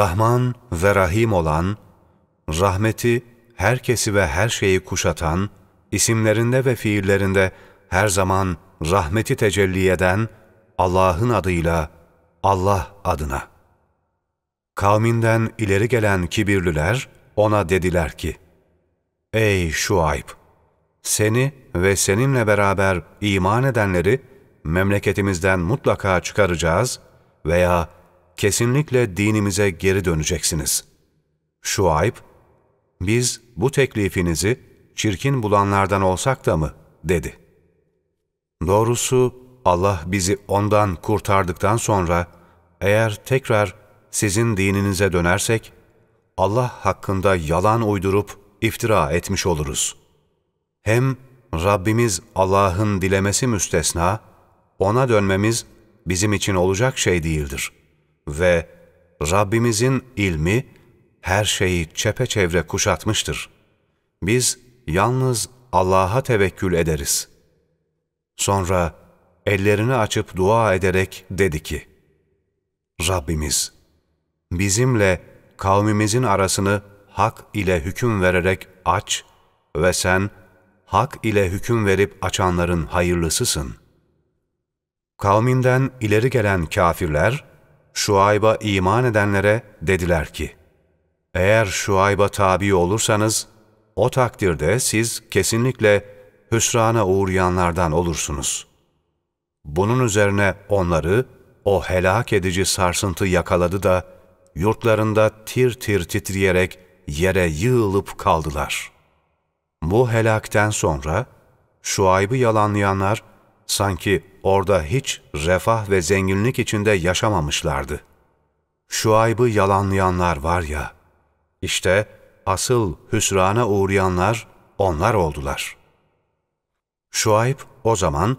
Rahman ve Rahim olan, rahmeti herkesi ve her şeyi kuşatan, isimlerinde ve fiillerinde her zaman rahmeti tecelli eden Allah'ın adıyla Allah adına. Kavminden ileri gelen kibirliler ona dediler ki, Ey Şuayb! Seni ve seninle beraber iman edenleri memleketimizden mutlaka çıkaracağız veya kesinlikle dinimize geri döneceksiniz. Şuayb, biz bu teklifinizi çirkin bulanlardan olsak da mı? dedi. Doğrusu Allah bizi ondan kurtardıktan sonra eğer tekrar sizin dininize dönersek, Allah hakkında yalan uydurup iftira etmiş oluruz. Hem Rabbimiz Allah'ın dilemesi müstesna, ona dönmemiz bizim için olacak şey değildir. Ve Rabbimizin ilmi her şeyi çepeçevre kuşatmıştır. Biz yalnız Allah'a tevekkül ederiz. Sonra ellerini açıp dua ederek dedi ki, Rabbimiz, bizimle kavmimizin arasını hak ile hüküm vererek aç ve sen hak ile hüküm verip açanların hayırlısısın. Kavminden ileri gelen kafirler, Şuayb'a iman edenlere dediler ki, eğer Şuayb'a tabi olursanız, o takdirde siz kesinlikle hüsrana uğrayanlardan olursunuz. Bunun üzerine onları o helak edici sarsıntı yakaladı da, yurtlarında tir tir titreyerek yere yığılıp kaldılar. Bu helakten sonra, Şuayb'ı yalanlayanlar, sanki orada hiç refah ve zenginlik içinde yaşamamışlardı. Şuayb'ı yalanlayanlar var ya, işte asıl hüsrana uğrayanlar onlar oldular. Şuayb o zaman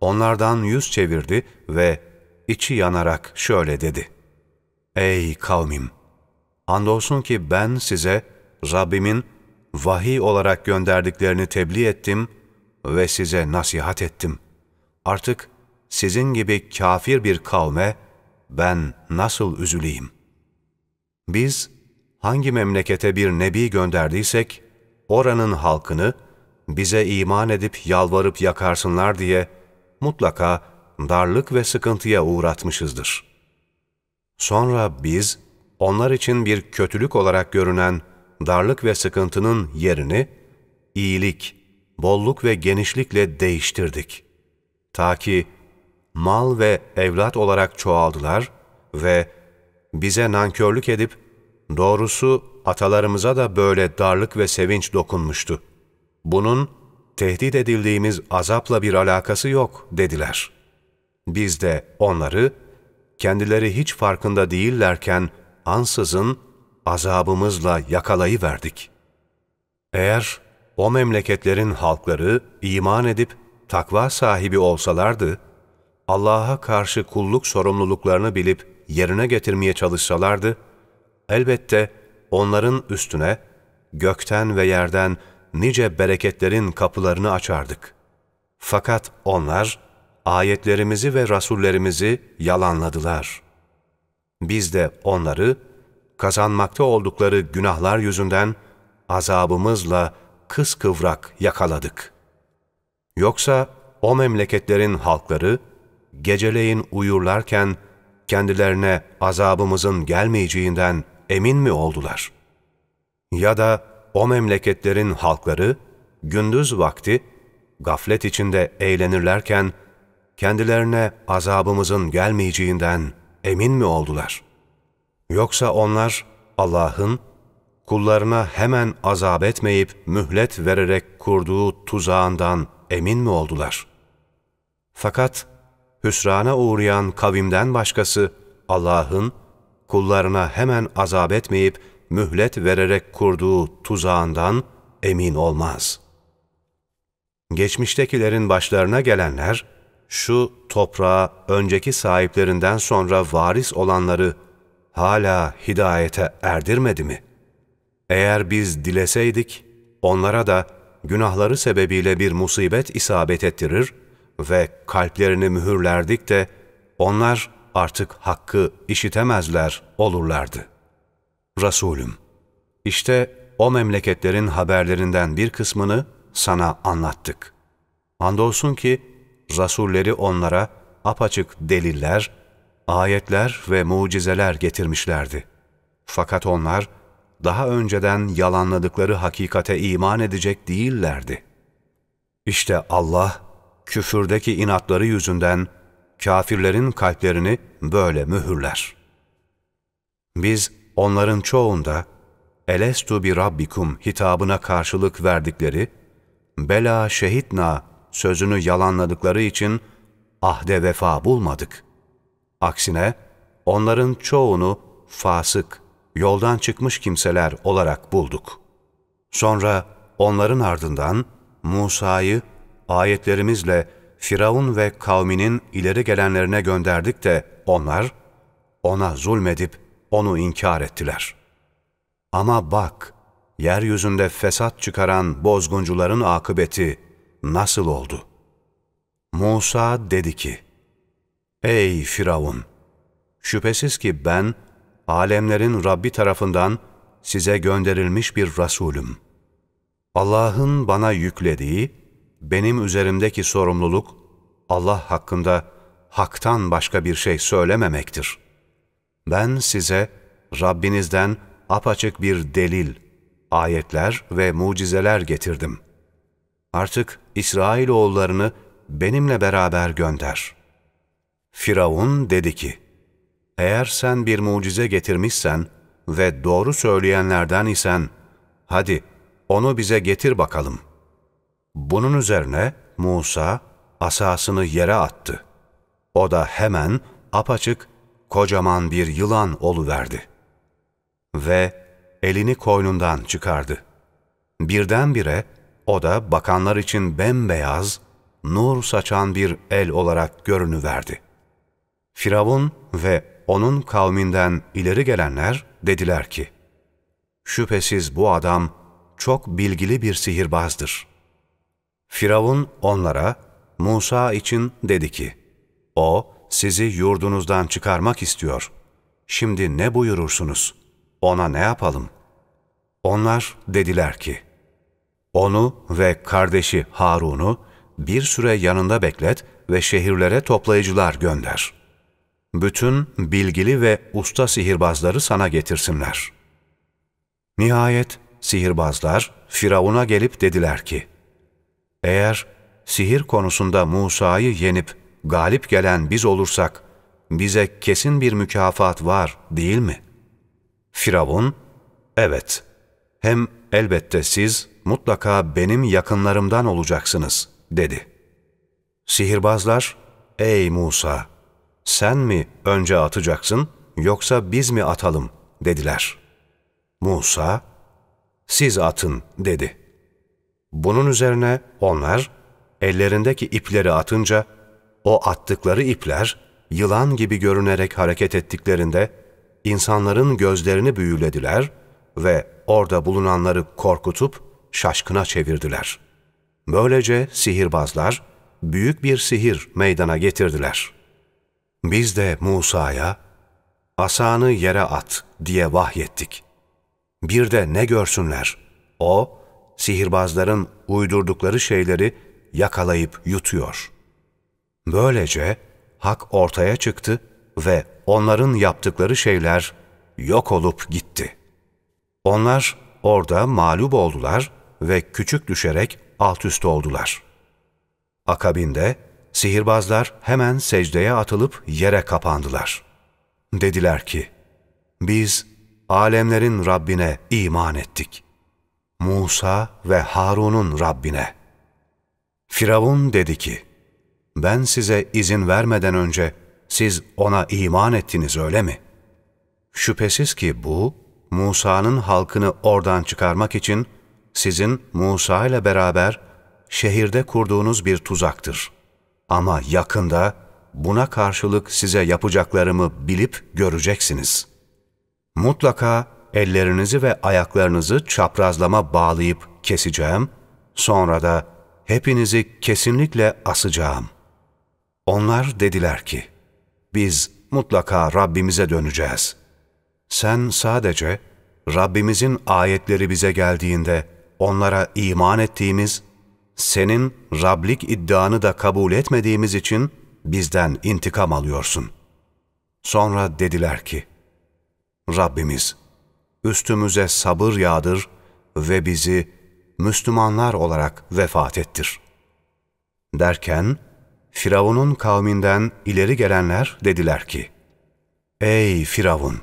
onlardan yüz çevirdi ve içi yanarak şöyle dedi. Ey kavmim! Andolsun ki ben size Rabbimin vahiy olarak gönderdiklerini tebliğ ettim ve size nasihat ettim. Artık sizin gibi kafir bir kavme ben nasıl üzüleyim? Biz hangi memlekete bir nebi gönderdiysek, oranın halkını bize iman edip yalvarıp yakarsınlar diye mutlaka darlık ve sıkıntıya uğratmışızdır. Sonra biz, onlar için bir kötülük olarak görünen darlık ve sıkıntının yerini iyilik, bolluk ve genişlikle değiştirdik. Ta ki mal ve evlat olarak çoğaldılar ve bize nankörlük edip Doğrusu atalarımıza da böyle darlık ve sevinç dokunmuştu. Bunun tehdit edildiğimiz azapla bir alakası yok dediler. Biz de onları kendileri hiç farkında değillerken ansızın azabımızla yakalayıverdik. Eğer o memleketlerin halkları iman edip takva sahibi olsalardı, Allah'a karşı kulluk sorumluluklarını bilip yerine getirmeye çalışsalardı, Elbette onların üstüne gökten ve yerden nice bereketlerin kapılarını açardık. Fakat onlar ayetlerimizi ve rasullerimizi yalanladılar. Biz de onları kazanmakta oldukları günahlar yüzünden azabımızla kıskıvrak yakaladık. Yoksa o memleketlerin halkları geceleyin uyurlarken kendilerine azabımızın gelmeyeceğinden emin mi oldular? Ya da o memleketlerin halkları gündüz vakti gaflet içinde eğlenirlerken kendilerine azabımızın gelmeyeceğinden emin mi oldular? Yoksa onlar Allah'ın kullarına hemen azap etmeyip mühlet vererek kurduğu tuzağından emin mi oldular? Fakat hüsrana uğrayan kavimden başkası Allah'ın kullarına hemen azap etmeyip mühlet vererek kurduğu tuzağından emin olmaz. Geçmiştekilerin başlarına gelenler, şu toprağa önceki sahiplerinden sonra varis olanları hala hidayete erdirmedi mi? Eğer biz dileseydik, onlara da günahları sebebiyle bir musibet isabet ettirir ve kalplerini mühürlerdik de onlar artık hakkı işitemezler olurlardı. Resulüm, işte o memleketlerin haberlerinden bir kısmını sana anlattık. Andolsun ki Rasulleri onlara apaçık deliller, ayetler ve mucizeler getirmişlerdi. Fakat onlar daha önceden yalanladıkları hakikate iman edecek değillerdi. İşte Allah, küfürdeki inatları yüzünden kafirlerin kalplerini böyle mühürler. Biz onların çoğunda Elestu bi Rabbikum hitabına karşılık verdikleri, Bela şehitna sözünü yalanladıkları için ahde vefa bulmadık. Aksine onların çoğunu fasık, yoldan çıkmış kimseler olarak bulduk. Sonra onların ardından Musa'yı ayetlerimizle Firavun ve kavminin ileri gelenlerine gönderdik de onlar ona zulmedip onu inkar ettiler. Ama bak, yeryüzünde fesat çıkaran bozguncuların akıbeti nasıl oldu? Musa dedi ki, Ey Firavun! Şüphesiz ki ben, alemlerin Rabbi tarafından size gönderilmiş bir Resulüm. Allah'ın bana yüklediği, benim üzerimdeki sorumluluk, Allah hakkında haktan başka bir şey söylememektir. Ben size Rabbinizden apaçık bir delil, ayetler ve mucizeler getirdim. Artık İsrailoğullarını benimle beraber gönder. Firavun dedi ki, eğer sen bir mucize getirmişsen ve doğru söyleyenlerden isen, hadi onu bize getir bakalım. Bunun üzerine Musa asasını yere attı. O da hemen apaçık kocaman bir yılan oluverdi. Ve elini koynundan çıkardı. Birdenbire o da bakanlar için bembeyaz, nur saçan bir el olarak görünüverdi. Firavun ve onun kavminden ileri gelenler dediler ki, Şüphesiz bu adam çok bilgili bir sihirbazdır. Firavun onlara Musa için dedi ki, O sizi yurdunuzdan çıkarmak istiyor. Şimdi ne buyurursunuz? Ona ne yapalım? Onlar dediler ki, Onu ve kardeşi Harun'u bir süre yanında beklet ve şehirlere toplayıcılar gönder. Bütün bilgili ve usta sihirbazları sana getirsinler. Nihayet sihirbazlar Firavun'a gelip dediler ki, Eğer sihir konusunda Musa'yı yenip galip gelen biz olursak, bize kesin bir mükafat var değil mi? Firavun, evet, hem elbette siz mutlaka benim yakınlarımdan olacaksınız, dedi. Sihirbazlar, ey Musa, sen mi önce atacaksın yoksa biz mi atalım, dediler. Musa, siz atın, dedi. Bunun üzerine onlar, ellerindeki ipleri atınca, o attıkları ipler, yılan gibi görünerek hareket ettiklerinde, insanların gözlerini büyülediler ve orada bulunanları korkutup şaşkına çevirdiler. Böylece sihirbazlar büyük bir sihir meydana getirdiler. Biz de Musa'ya, asanı yere at diye vahyettik. Bir de ne görsünler? O, sihirbazların uydurdukları şeyleri yakalayıp yutuyor. Böylece hak ortaya çıktı ve onların yaptıkları şeyler yok olup gitti. Onlar orada mağlup oldular ve küçük düşerek alt üst oldular. Akabinde sihirbazlar hemen secdeye atılıp yere kapandılar. Dediler ki, biz alemlerin Rabbine iman ettik. Musa ve Harun'un Rabbine. Firavun dedi ki, ben size izin vermeden önce siz ona iman ettiniz öyle mi? Şüphesiz ki bu, Musa'nın halkını oradan çıkarmak için sizin Musa ile beraber şehirde kurduğunuz bir tuzaktır. Ama yakında buna karşılık size yapacaklarımı bilip göreceksiniz. Mutlaka ellerinizi ve ayaklarınızı çaprazlama bağlayıp keseceğim, sonra da hepinizi kesinlikle asacağım. Onlar dediler ki, biz mutlaka Rabbimize döneceğiz. Sen sadece Rabbimizin ayetleri bize geldiğinde onlara iman ettiğimiz, senin Rablik iddianı da kabul etmediğimiz için bizden intikam alıyorsun. Sonra dediler ki, Rabbimiz, üstümüze sabır yağdır ve bizi Müslümanlar olarak vefat ettir. Derken, Firavun'un kavminden ileri gelenler dediler ki, Ey Firavun!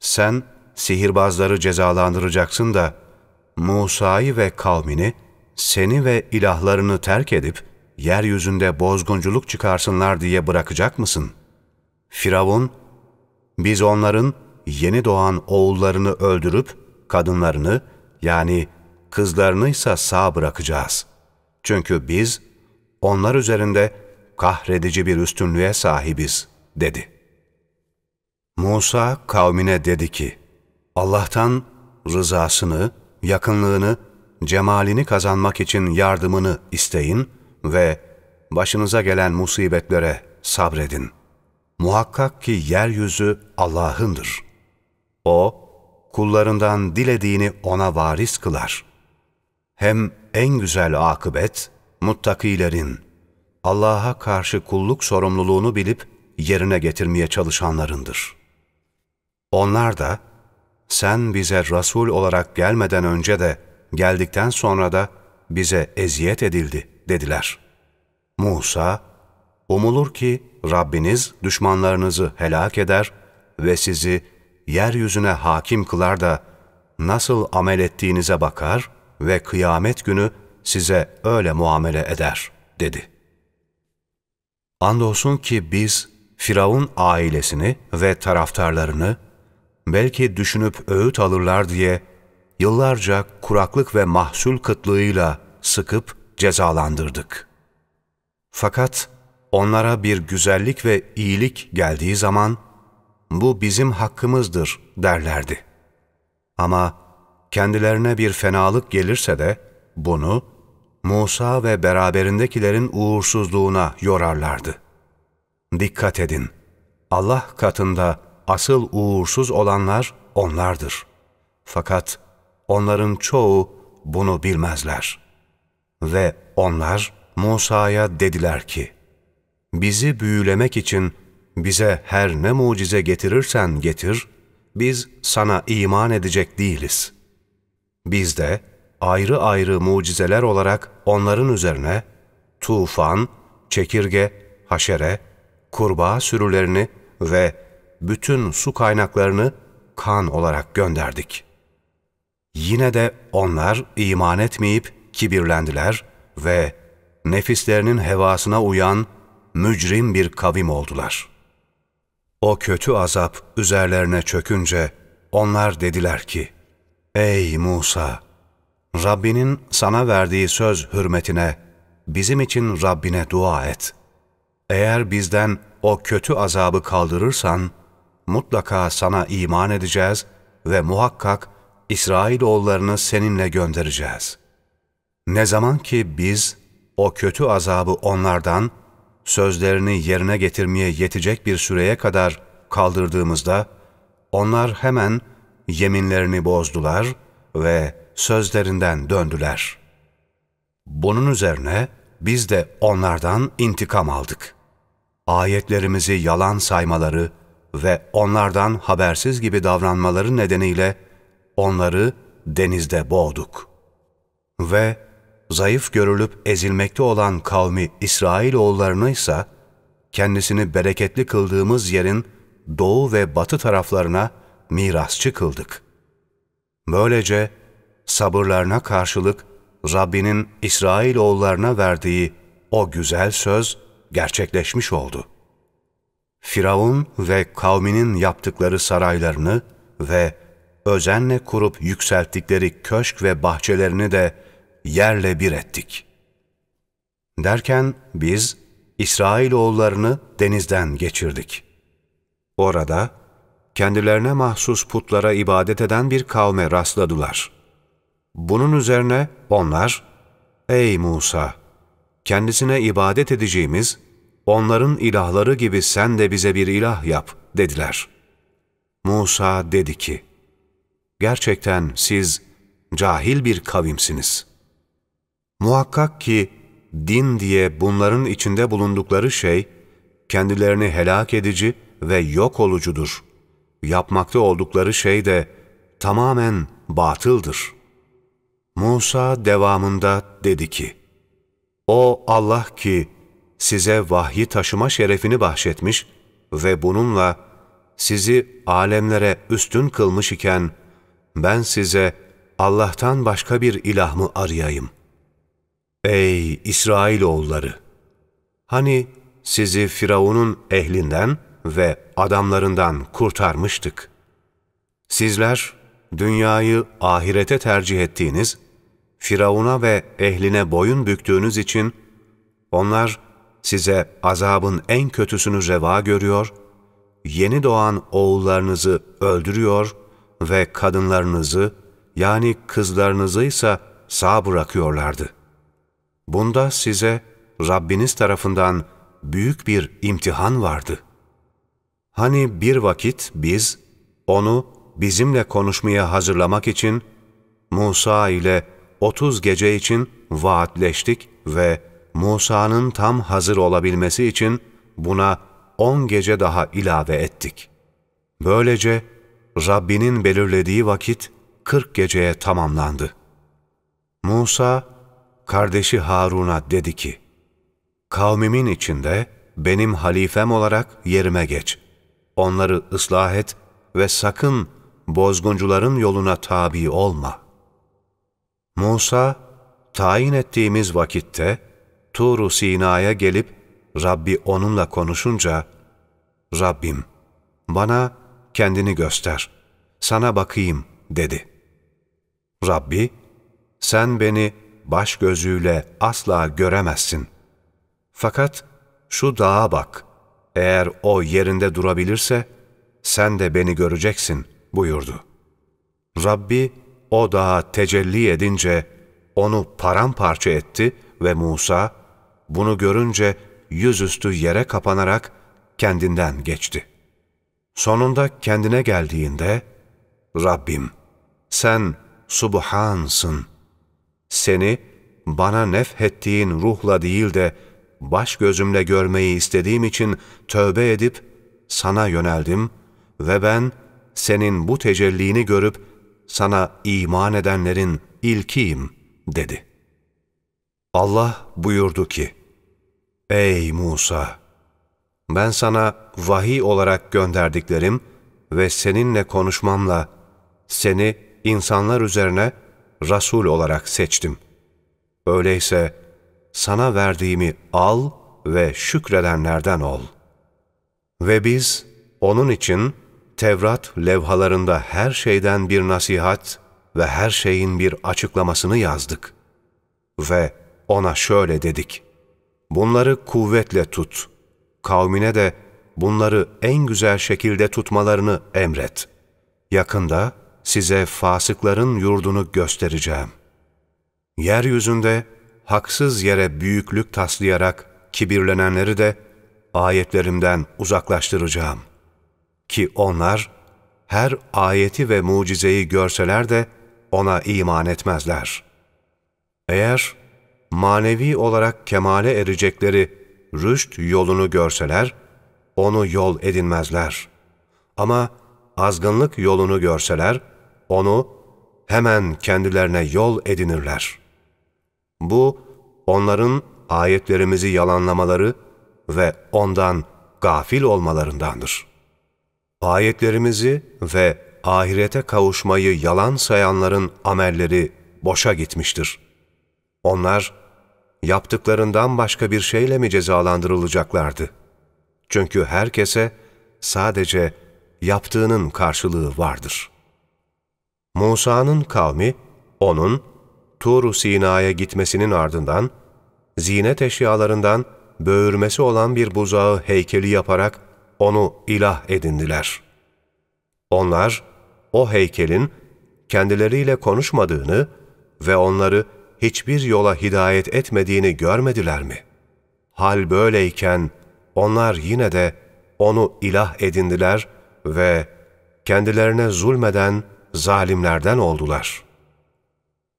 Sen sihirbazları cezalandıracaksın da Musa'yı ve kavmini, seni ve ilahlarını terk edip yeryüzünde bozgunculuk çıkarsınlar diye bırakacak mısın? Firavun, biz onların yeni doğan oğullarını öldürüp kadınlarını yani kızlarını ise sağ bırakacağız. Çünkü biz onlar üzerinde kahredici bir üstünlüğe sahibiz, dedi. Musa kavmine dedi ki, Allah'tan rızasını, yakınlığını, cemalini kazanmak için yardımını isteyin ve başınıza gelen musibetlere sabredin. Muhakkak ki yeryüzü Allah'ındır. O, kullarından dilediğini ona varis kılar. Hem en güzel akıbet, muttakilerin, Allah'a karşı kulluk sorumluluğunu bilip yerine getirmeye çalışanlarındır. Onlar da, sen bize Resul olarak gelmeden önce de, geldikten sonra da bize eziyet edildi dediler. Musa, umulur ki Rabbiniz düşmanlarınızı helak eder ve sizi yeryüzüne hakim kılar da nasıl amel ettiğinize bakar ve kıyamet günü size öyle muamele eder, dedi. Andolsun ki biz Firavun ailesini ve taraftarlarını belki düşünüp öğüt alırlar diye yıllarca kuraklık ve mahsul kıtlığıyla sıkıp cezalandırdık. Fakat onlara bir güzellik ve iyilik geldiği zaman, bu bizim hakkımızdır derlerdi. Ama kendilerine bir fenalık gelirse de bunu Musa ve beraberindekilerin uğursuzluğuna yorarlardı. Dikkat edin! Allah katında asıl uğursuz olanlar onlardır. Fakat onların çoğu bunu bilmezler. Ve onlar Musa'ya dediler ki, Bizi büyülemek için bize her ne mucize getirirsen getir, biz sana iman edecek değiliz. Biz de ayrı ayrı mucizeler olarak onların üzerine tufan, çekirge, haşere, kurbağa sürülerini ve bütün su kaynaklarını kan olarak gönderdik. Yine de onlar iman etmeyip kibirlendiler ve nefislerinin hevasına uyan mücrim bir kavim oldular. O kötü azap üzerlerine çökünce onlar dediler ki, Ey Musa! Rabbinin sana verdiği söz hürmetine bizim için Rabbine dua et. Eğer bizden o kötü azabı kaldırırsan, mutlaka sana iman edeceğiz ve muhakkak İsrailoğullarını seninle göndereceğiz. Ne zaman ki biz o kötü azabı onlardan, sözlerini yerine getirmeye yetecek bir süreye kadar kaldırdığımızda, onlar hemen yeminlerini bozdular ve sözlerinden döndüler. Bunun üzerine biz de onlardan intikam aldık. Ayetlerimizi yalan saymaları ve onlardan habersiz gibi davranmaları nedeniyle onları denizde boğduk. Ve zayıf görülüp ezilmekte olan kavmi İsrailoğullarını ise kendisini bereketli kıldığımız yerin doğu ve batı taraflarına mirasçı kıldık. Böylece sabırlarına karşılık Rabbinin İsrailoğullarına verdiği o güzel söz gerçekleşmiş oldu. Firavun ve kavminin yaptıkları saraylarını ve özenle kurup yükselttikleri köşk ve bahçelerini de yerle bir ettik. Derken biz İsrailoğullarını denizden geçirdik. Orada kendilerine mahsus putlara ibadet eden bir kavme rastladılar. Bunun üzerine onlar, Ey Musa! Kendisine ibadet edeceğimiz, onların ilahları gibi sen de bize bir ilah yap, dediler. Musa dedi ki, Gerçekten siz cahil bir kavimsiniz. Muhakkak ki din diye bunların içinde bulundukları şey, kendilerini helak edici ve yok olucudur. Yapmakta oldukları şey de tamamen batıldır. Musa devamında dedi ki, O Allah ki size vahyi taşıma şerefini bahşetmiş ve bununla sizi alemlere üstün kılmış iken, ben size Allah'tan başka bir ilah mı arayayım? Ey İsrailoğulları! Hani sizi Firavun'un ehlinden ve adamlarından kurtarmıştık. Sizler dünyayı ahirete tercih ettiğiniz, Firavun'a ve ehline boyun büktüğünüz için onlar size azabın en kötüsünü reva görüyor, yeni doğan oğullarınızı öldürüyor ve kadınlarınızı yani kızlarınızı ise sağ bırakıyorlardı. Bunda size Rabbiniz tarafından büyük bir imtihan vardı. Hani bir vakit biz onu bizimle konuşmaya hazırlamak için Musa ile 30 gece için vaatleştik ve Musa'nın tam hazır olabilmesi için buna 10 gece daha ilave ettik. Böylece Rabbinin belirlediği vakit 40 geceye tamamlandı. Musa, kardeşi Harun'a dedi ki, Kavmimin içinde benim halifem olarak yerime geç. Onları ıslah et ve sakın bozguncuların yoluna tabi olma. Musa, tayin ettiğimiz vakitte Tur-u Sina'ya gelip Rabbi onunla konuşunca, Rabbim bana kendini göster, sana bakayım dedi. Rabbi, sen beni baş gözüyle asla göremezsin. Fakat şu dağa bak, eğer o yerinde durabilirse, sen de beni göreceksin buyurdu. Rabbi o dağa tecelli edince onu paramparça etti ve Musa bunu görünce yüzüstü yere kapanarak kendinden geçti. Sonunda kendine geldiğinde, Rabbim sen Subhansın. Seni bana nefhettiğin ruhla değil de baş gözümle görmeyi istediğim için tövbe edip sana yöneldim ve ben senin bu tecellini görüp sana iman edenlerin ilkiyim dedi. Allah buyurdu ki, Ey Musa! Ben sana vahiy olarak gönderdiklerim ve seninle konuşmamla seni insanlar üzerine Rasul olarak seçtim. Öyleyse sana verdiğimi al ve şükredenlerden ol. Ve biz onun için Tevrat levhalarında her şeyden bir nasihat ve her şeyin bir açıklamasını yazdık. Ve ona şöyle dedik. Bunları kuvvetle tut. Kavmine de bunları en güzel şekilde tutmalarını emret. Yakında size fasıkların yurdunu göstereceğim. Yeryüzünde haksız yere büyüklük taslayarak kibirlenenleri de ayetlerimden uzaklaştıracağım. Ki onlar her ayeti ve mucizeyi görseler de ona iman etmezler. Eğer manevi olarak kemale erecekleri rüşt yolunu görseler, onu yol edinmezler. Ama azgınlık yolunu görseler, onu hemen kendilerine yol edinirler. Bu, onların ayetlerimizi yalanlamaları ve ondan gafil olmalarındandır. Ayetlerimizi ve ahirete kavuşmayı yalan sayanların amelleri boşa gitmiştir. Onlar, yaptıklarından başka bir şeyle mi cezalandırılacaklardı? Çünkü herkese sadece yaptığının karşılığı vardır.'' Musa'nın kavmi, onun Tur-u Sina'ya gitmesinin ardından, zinet eşyalarından böğürmesi olan bir buzağı heykeli yaparak onu ilah edindiler. Onlar, o heykelin kendileriyle konuşmadığını ve onları hiçbir yola hidayet etmediğini görmediler mi? Hal böyleyken onlar yine de onu ilah edindiler ve kendilerine zulmeden zalimlerden oldular.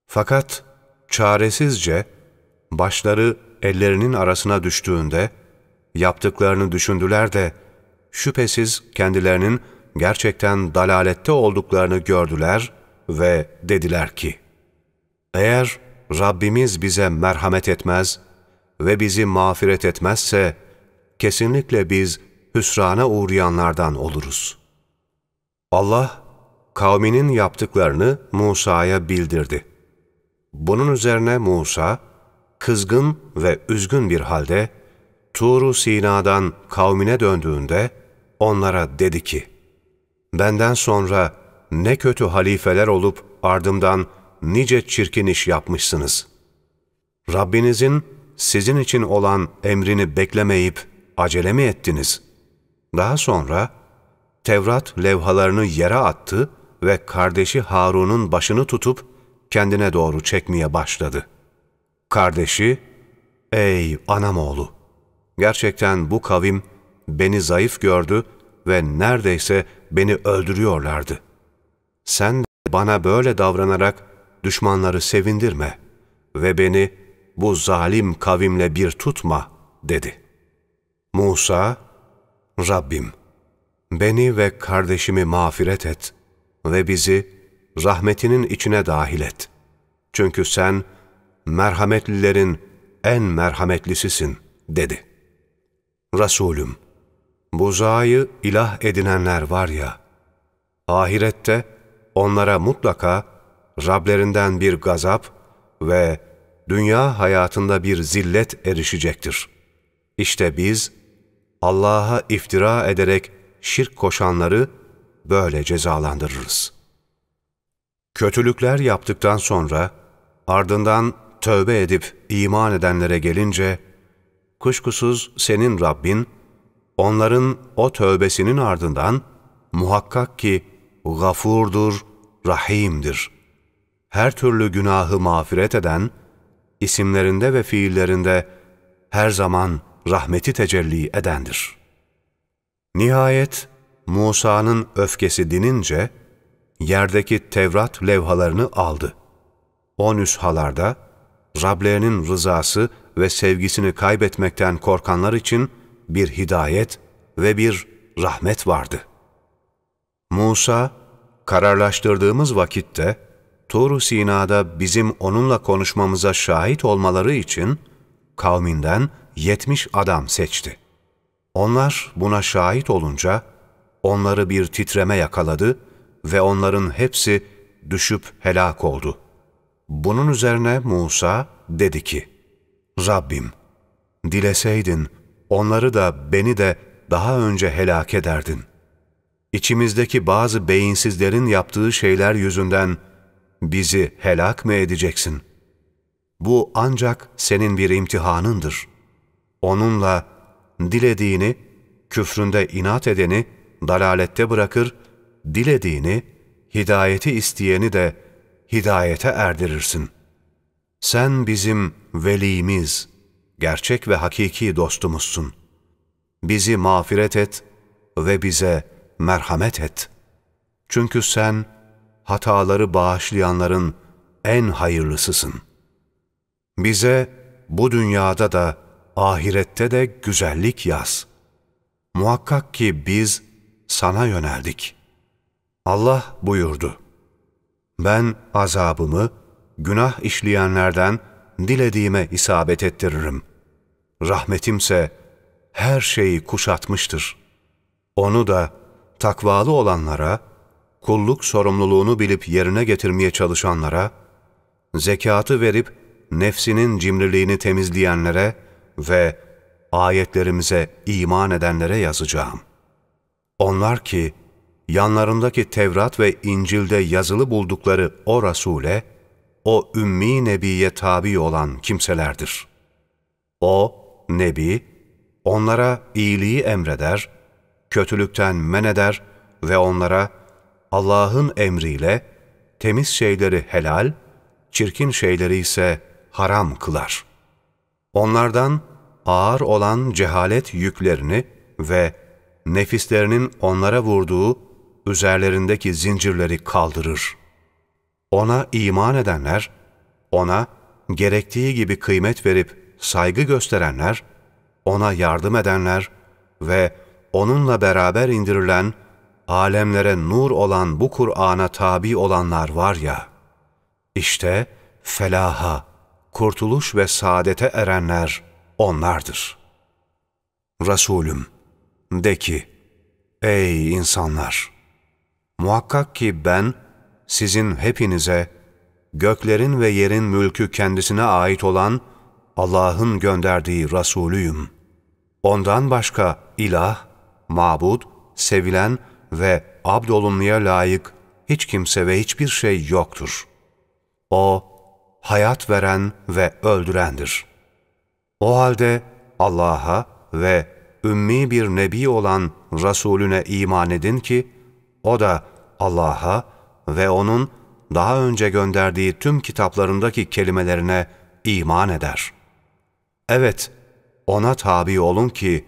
Fakat çaresizce başları ellerinin arasına düştüğünde yaptıklarını düşündüler de şüphesiz kendilerinin gerçekten dalalette olduklarını gördüler ve dediler ki, eğer Rabbimiz bize merhamet etmez ve bizi mağfiret etmezse, kesinlikle biz hüsrana uğrayanlardan oluruz. Allah, kavminin yaptıklarını Musa'ya bildirdi. Bunun üzerine Musa, kızgın ve üzgün bir halde, Tur-u Sina'dan kavmine döndüğünde, onlara dedi ki, Benden sonra ne kötü halifeler olup ardımdan nice çirkin iş yapmışsınız. Rabbinizin sizin için olan emrini beklemeyip acele mi ettiniz? Daha sonra Tevrat levhalarını yere attı ve kardeşi Harun'un başını tutup kendine doğru çekmeye başladı. Kardeşi, ''Ey anam oğlu, gerçekten bu kavim beni zayıf gördü ve neredeyse beni öldürüyorlardı. Sen de bana böyle davranarak düşmanları sevindirme ve beni bu zalim kavimle bir tutma, dedi. Musa, Rabbim, beni ve kardeşimi mağfiret et ve bizi rahmetinin içine dahil et. Çünkü sen merhametlilerin en merhametlisisin, dedi. Resulüm, buzağı ilah edinenler var ya, ahirette onlara mutlaka Rablerinden bir gazap ve dünya hayatında bir zillet erişecektir. İşte biz Allah'a iftira ederek şirk koşanları böyle cezalandırırız. Kötülükler yaptıktan sonra ardından tövbe edip iman edenlere gelince, kuşkusuz senin Rabbin, onların o tövbesinin ardından muhakkak ki gafurdur, rahimdir. Her türlü günahı mağfiret eden, isimlerinde ve fiillerinde her zaman rahmeti tecelli edendir. Nihayet Musa'nın öfkesi dinince, yerdeki Tevrat levhalarını aldı. O nüshalarda, Rablerinin rızası ve sevgisini kaybetmekten korkanlar için bir hidayet ve bir rahmet vardı. Musa, kararlaştırdığımız vakitte, tur Sina'da bizim onunla konuşmamıza şahit olmaları için kavminden yetmiş adam seçti. Onlar buna şahit olunca onları bir titreme yakaladı ve onların hepsi düşüp helak oldu. Bunun üzerine Musa dedi ki, Rabbim, dileseydin onları da beni de daha önce helak ederdin. İçimizdeki bazı beyinsizlerin yaptığı şeyler yüzünden bizi helak mı edeceksin? Bu ancak senin bir imtihanındır. Onunla dilediğini, küfründe inat edeni dalalette bırakır, dilediğini, hidayeti isteyeni de hidayete erdirirsin. Sen bizim velimiz, gerçek ve hakiki dostumuzsun. Bizi mağfiret et ve bize merhamet et. Çünkü sen, hataları bağışlayanların en hayırlısısın. Bize bu dünyada da ahirette de güzellik yaz. Muhakkak ki biz sana yöneldik. Allah buyurdu. Ben azabımı günah işleyenlerden dilediğime isabet ettiririm. Rahmetimse her şeyi kuşatmıştır. Onu da takvalı olanlara, kulluk sorumluluğunu bilip yerine getirmeye çalışanlara, zekatı verip nefsinin cimriliğini temizleyenlere ve ayetlerimize iman edenlere yazacağım. Onlar ki, yanlarındaki Tevrat ve İncil'de yazılı buldukları o Rasule, o ümmi nebiye tabi olan kimselerdir. O, nebi, onlara iyiliği emreder, kötülükten men eder ve onlara Allah'ın emriyle temiz şeyleri helal, çirkin şeyleri ise haram kılar. Onlardan ağır olan cehalet yüklerini ve nefislerinin onlara vurduğu üzerlerindeki zincirleri kaldırır. Ona iman edenler, ona gerektiği gibi kıymet verip saygı gösterenler, ona yardım edenler ve onunla beraber indirilen, alemlere nur olan bu Kur'an'a tabi olanlar var ya, işte felaha, kurtuluş ve saadete erenler onlardır. Resulüm, de ki, ey insanlar! Muhakkak ki ben sizin hepinize, göklerin ve yerin mülkü kendisine ait olan Allah'ın gönderdiği Resulüyüm. Ondan başka ilah, mabud, sevilen ve abdolunmaya layık hiç kimse ve hiçbir şey yoktur. O, hayat veren ve öldürendir. O halde Allah'a ve ümmi bir nebi olan Resulüne iman edin ki, o da Allah'a ve O'nun daha önce gönderdiği tüm kitaplarındaki kelimelerine iman eder. Evet, O'na tabi olun ki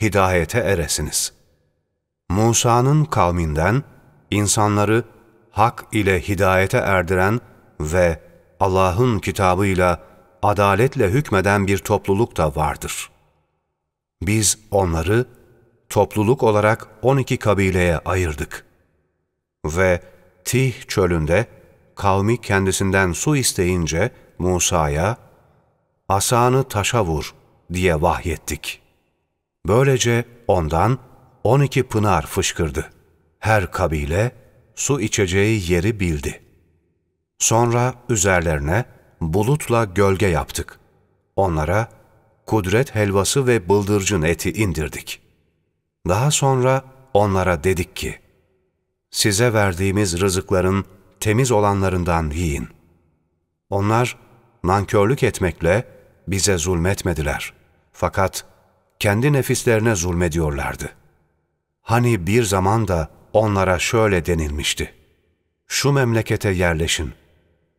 hidayete eresiniz. Musa'nın kavminden insanları hak ile hidayete erdiren ve Allah'ın kitabıyla adaletle hükmeden bir topluluk da vardır. Biz onları topluluk olarak 12 kabileye ayırdık. Ve Tih çölünde kavmi kendisinden su isteyince Musa'ya, asanı taşa vur diye vahyettik. Böylece ondan 12 pınar fışkırdı. Her kabile su içeceği yeri bildi. Sonra üzerlerine bulutla gölge yaptık. Onlara kudret helvası ve bıldırcın eti indirdik. Daha sonra onlara dedik ki, size verdiğimiz rızıkların temiz olanlarından yiyin. Onlar nankörlük etmekle bize zulmetmediler. Fakat kendi nefislerine zulmediyorlardı. Hani bir zaman da onlara şöyle denilmişti. Şu memlekete yerleşin.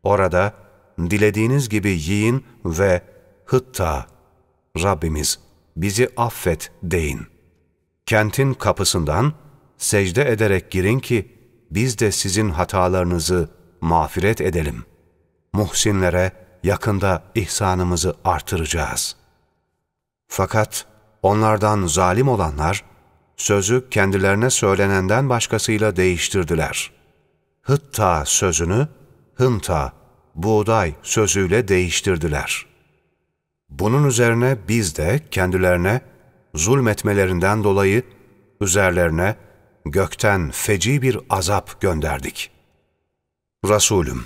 Orada dilediğiniz gibi yiyin ve hıtta, Rabbimiz bizi affet deyin. Kentin kapısından secde ederek girin ki biz de sizin hatalarınızı mağfiret edelim. Muhsinlere yakında ihsanımızı artıracağız. Fakat onlardan zalim olanlar, sözü kendilerine söylenenden başkasıyla değiştirdiler. Hıtta sözünü, hınta, buğday sözüyle değiştirdiler. Bunun üzerine biz de kendilerine zulmetmelerinden dolayı üzerlerine gökten feci bir azap gönderdik. Resulüm,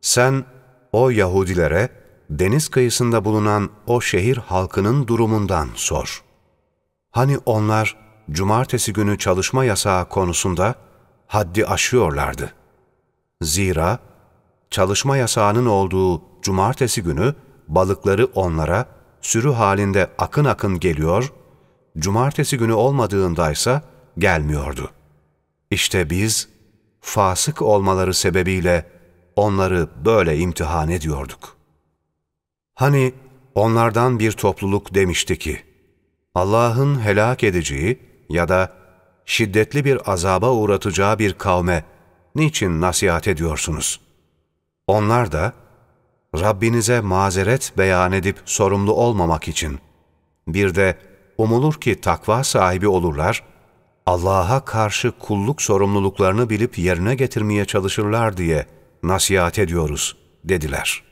sen o Yahudilere deniz kıyısında bulunan o şehir halkının durumundan sor. Hani onlar cumartesi günü çalışma yasağı konusunda haddi aşıyorlardı. Zira çalışma yasağının olduğu cumartesi günü balıkları onlara sürü halinde akın akın geliyor, cumartesi günü olmadığındaysa gelmiyordu. İşte biz fasık olmaları sebebiyle onları böyle imtihan ediyorduk. Hani onlardan bir topluluk demişti ki, Allah'ın helak edeceği ya da şiddetli bir azaba uğratacağı bir kavme niçin nasihat ediyorsunuz? Onlar da, Rabbinize mazeret beyan edip sorumlu olmamak için, bir de umulur ki takva sahibi olurlar, Allah'a karşı kulluk sorumluluklarını bilip yerine getirmeye çalışırlar diye nasihat ediyoruz, dediler.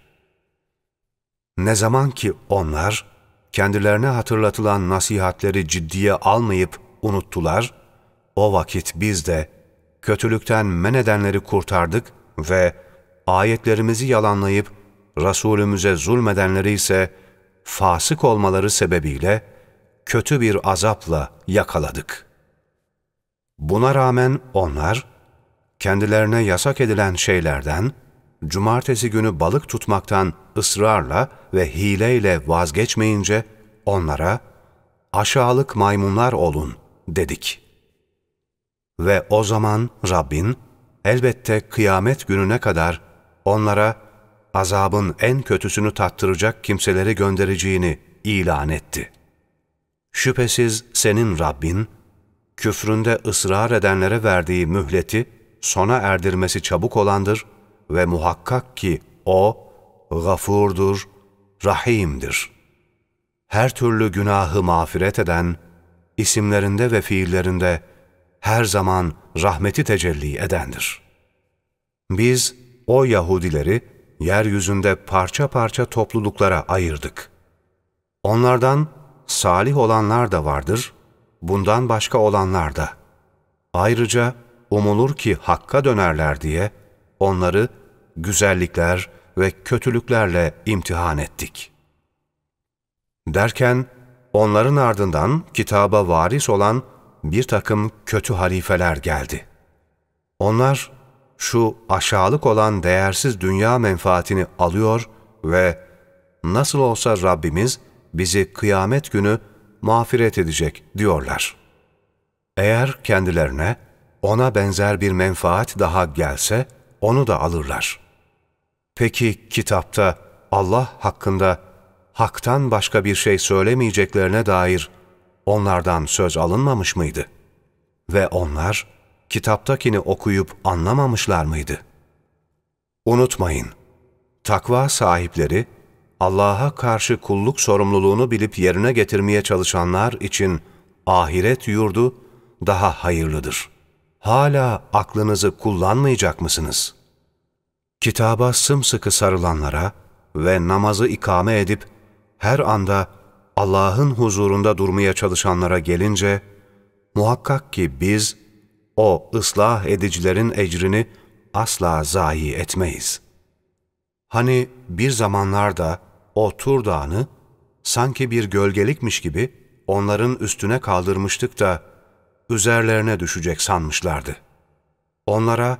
Ne zaman ki onlar, kendilerine hatırlatılan nasihatleri ciddiye almayıp unuttular, o vakit biz de kötülükten men edenleri kurtardık ve ayetlerimizi yalanlayıp Resulümüze zulmedenleri ise fasık olmaları sebebiyle kötü bir azapla yakaladık. Buna rağmen onlar, kendilerine yasak edilen şeylerden, cumartesi günü balık tutmaktan ısrarla ve hileyle vazgeçmeyince onlara, aşağılık maymunlar olun dedik. Ve o zaman Rabbin, elbette kıyamet gününe kadar onlara azabın en kötüsünü tattıracak kimseleri göndereceğini ilan etti. Şüphesiz senin Rabbin, küfründe ısrar edenlere verdiği mühleti sona erdirmesi çabuk olandır ve muhakkak ki O, gafurdur, rahimdir. Her türlü günahı mağfiret eden, isimlerinde ve fiillerinde her zaman rahmeti tecelli edendir. Biz o Yahudileri yeryüzünde parça parça topluluklara ayırdık. Onlardan salih olanlar da vardır, bundan başka olanlar da. Ayrıca umulur ki hakka dönerler diye onları güzellikler ve kötülüklerle imtihan ettik. Derken onların ardından kitaba varis olan bir takım kötü halifeler geldi. Onlar şu aşağılık olan değersiz dünya menfaatini alıyor ve nasıl olsa Rabbimiz bizi kıyamet günü mağfiret edecek diyorlar. Eğer kendilerine ona benzer bir menfaat daha gelse onu da alırlar. Peki kitapta Allah hakkında haktan başka bir şey söylemeyeceklerine dair onlardan söz alınmamış mıydı? Ve onlar kitaptakini okuyup anlamamışlar mıydı? Unutmayın, takva sahipleri, Allah'a karşı kulluk sorumluluğunu bilip yerine getirmeye çalışanlar için ahiret yurdu daha hayırlıdır. Hala aklınızı kullanmayacak mısınız? Kitaba sımsıkı sarılanlara ve namazı ikame edip her anda Allah'ın huzurunda durmaya çalışanlara gelince, muhakkak ki biz o ıslah edicilerin ecrini asla zayi etmeyiz. Hani bir zamanlarda o Tur Dağı'nı sanki bir gölgelikmiş gibi onların üstüne kaldırmıştık da üzerlerine düşecek sanmışlardı. Onlara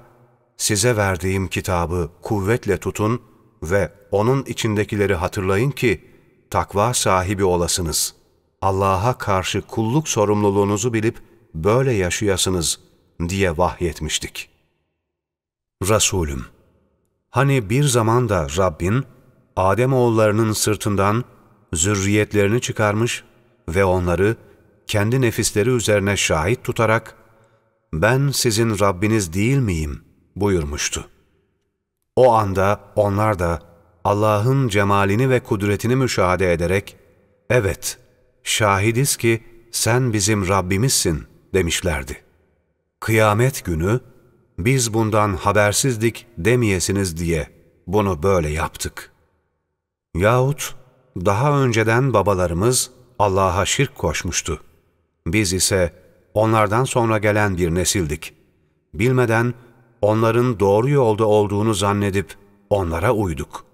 size verdiğim kitabı kuvvetle tutun ve onun içindekileri hatırlayın ki takva sahibi olasınız. Allah'a karşı kulluk sorumluluğunuzu bilip böyle yaşayasınız diye vahyetmiştik. Resulüm, hani bir zaman da Rabbin, Adem oğullarının sırtından zürriyetlerini çıkarmış ve onları kendi nefisleri üzerine şahit tutarak, ben sizin Rabbiniz değil miyim buyurmuştu. O anda onlar da Allah'ın cemalini ve kudretini müşahede ederek, evet, şahidiz ki sen bizim Rabbimizsin demişlerdi. Kıyamet günü, biz bundan habersizdik demeyesiniz diye bunu böyle yaptık. Yahut daha önceden babalarımız Allah'a şirk koşmuştu. Biz ise onlardan sonra gelen bir nesildik. Bilmeden onların doğru yolda olduğunu zannedip onlara uyduk.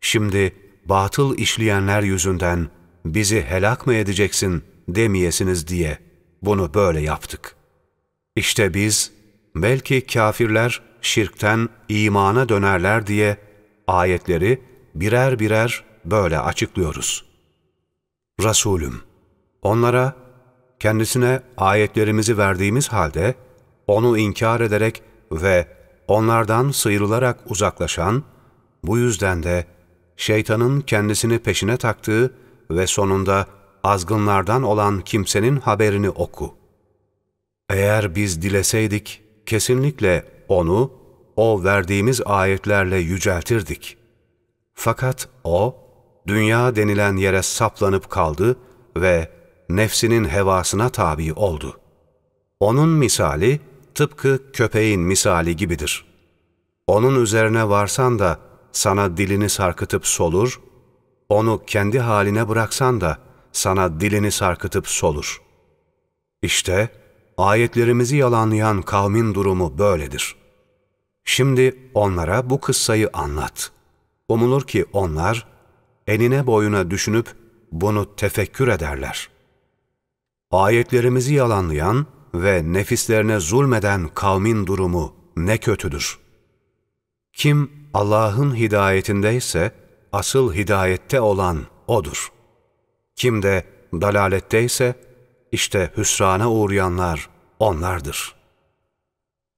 Şimdi batıl işleyenler yüzünden bizi helak mı edeceksin demeyesiniz diye bunu böyle yaptık. İşte biz belki kafirler şirkten imana dönerler diye ayetleri birer birer böyle açıklıyoruz. Resulüm, onlara kendisine ayetlerimizi verdiğimiz halde onu inkar ederek ve onlardan sıyrılarak uzaklaşan, bu yüzden de şeytanın kendisini peşine taktığı ve sonunda azgınlardan olan kimsenin haberini oku. Eğer biz dileseydik, kesinlikle onu, o verdiğimiz ayetlerle yüceltirdik. Fakat o, dünya denilen yere saplanıp kaldı ve nefsinin hevasına tabi oldu. Onun misali tıpkı köpeğin misali gibidir. Onun üzerine varsan da sana dilini sarkıtıp solur, onu kendi haline bıraksan da sana dilini sarkıtıp solur. İşte ayetlerimizi yalanlayan kavmin durumu böyledir. Şimdi onlara bu kıssayı anlat. Umulur ki onlar enine boyuna düşünüp bunu tefekkür ederler. Ayetlerimizi yalanlayan ve nefislerine zulmeden kavmin durumu ne kötüdür. Kim Allah'ın hidayetindeyse asıl hidayette olan O'dur. Kim de dalaletteyse işte hüsrana uğrayanlar onlardır.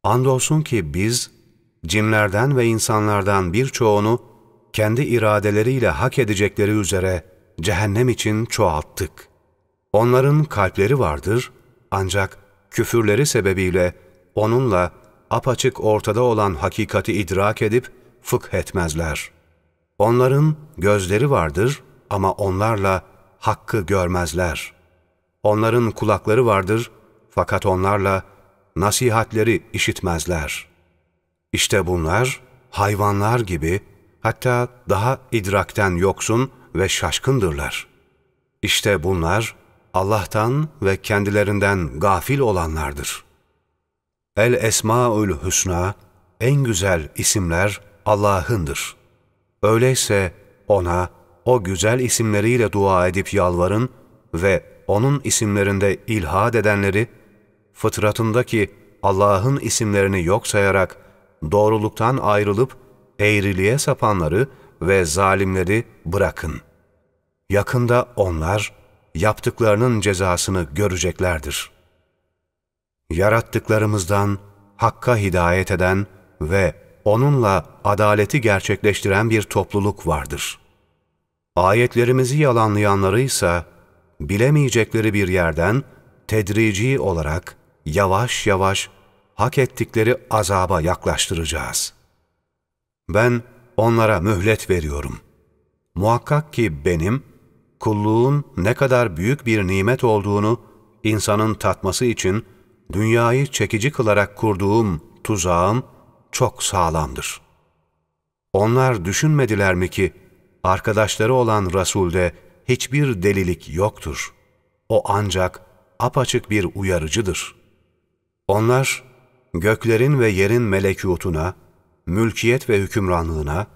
Andolsun ki biz cinlerden ve insanlardan birçoğunu kendi iradeleriyle hak edecekleri üzere cehennem için çoğalttık. Onların kalpleri vardır ancak küfürleri sebebiyle onunla apaçık ortada olan hakikati idrak edip fıkh etmezler. Onların gözleri vardır ama onlarla hakkı görmezler. Onların kulakları vardır fakat onlarla nasihatleri işitmezler. İşte bunlar hayvanlar gibi hatta daha idrakten yoksun ve şaşkındırlar. İşte bunlar Allah'tan ve kendilerinden gafil olanlardır. El Esmaül Hüsna, en güzel isimler Allah'ındır. Öyleyse O'na o güzel isimleriyle dua edip yalvarın ve O'nun isimlerinde ilhad edenleri, fıtratındaki Allah'ın isimlerini yok sayarak doğruluktan ayrılıp eğriliğe sapanları ve zalimleri bırakın. Yakında onlar yaptıklarının cezasını göreceklerdir. Yarattıklarımızdan Hakk'a hidayet eden ve onunla adaleti gerçekleştiren bir topluluk vardır. Ayetlerimizi yalanlayanları ise bilemeyecekleri bir yerden tedrici olarak yavaş yavaş hak ettikleri azaba yaklaştıracağız. Ben onlara mühlet veriyorum. Muhakkak ki benim, kulluğun ne kadar büyük bir nimet olduğunu insanın tatması için dünyayı çekici kılarak kurduğum tuzağım çok sağlamdır. Onlar düşünmediler mi ki, arkadaşları olan Resul'de hiçbir delilik yoktur. O ancak apaçık bir uyarıcıdır. Onlar, göklerin ve yerin melekutuna, mülkiyet ve hükümranlığına,